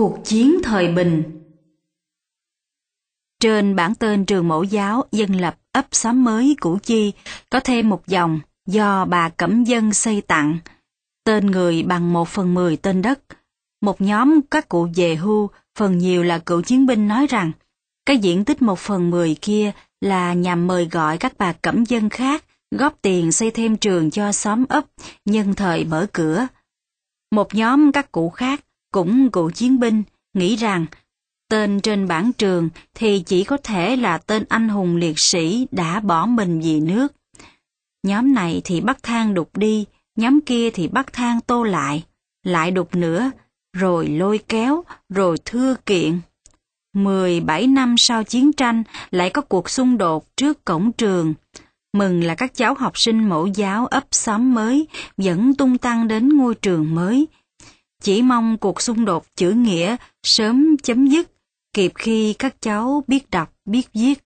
Cuộc chiến thời bình Trên bản tên trường mẫu giáo dân lập ấp xóm mới Củ Chi có thêm một dòng do bà Cẩm Dân xây tặng. Tên người bằng một phần mười tên đất. Một nhóm các cụ về hưu, phần nhiều là cựu chiến binh nói rằng cái diện tích một phần mười kia là nhằm mời gọi các bà Cẩm Dân khác góp tiền xây thêm trường cho xóm ấp nhân thời mở cửa. Một nhóm các cụ khác, cũng cụ chiến binh, nghĩ rằng tên trên bản trường thì chỉ có thể là tên anh hùng liệt sĩ đã bỏ mình vì nước. Nhóm này thì bắt thang đục đi, nhóm kia thì bắt thang tô lại, lại đục nữa, rồi lôi kéo, rồi thưa kiện. 17 năm sau chiến tranh lại có cuộc xung đột trước cổng trường. Mừng là các cháu học sinh mẫu giáo ấp xóm mới vẫn tung tăng đến ngôi trường mới. Chỉ mong cuộc xung đột chữ nghĩa sớm chấm dứt, kịp khi các cháu biết đọc, biết viết.